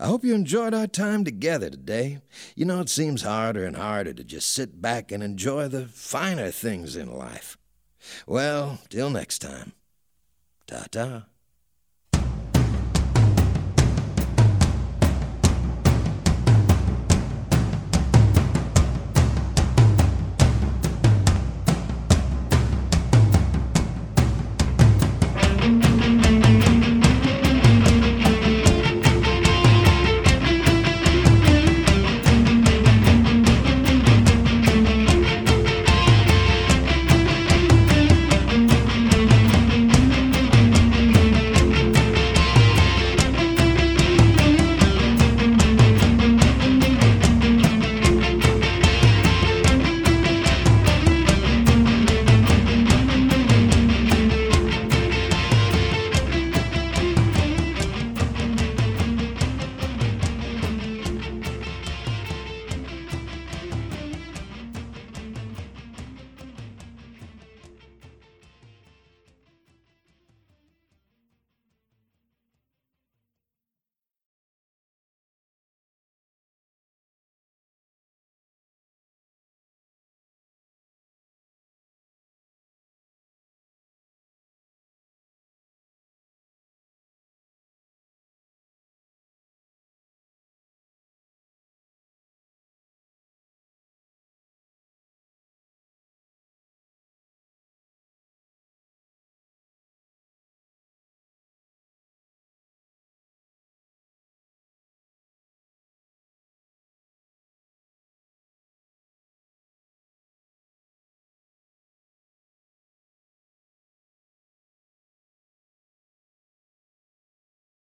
I hope you enjoyed our time together today. You know, it seems harder and harder to just sit back and enjoy the finer things in life. Well, till next time. Ta ta.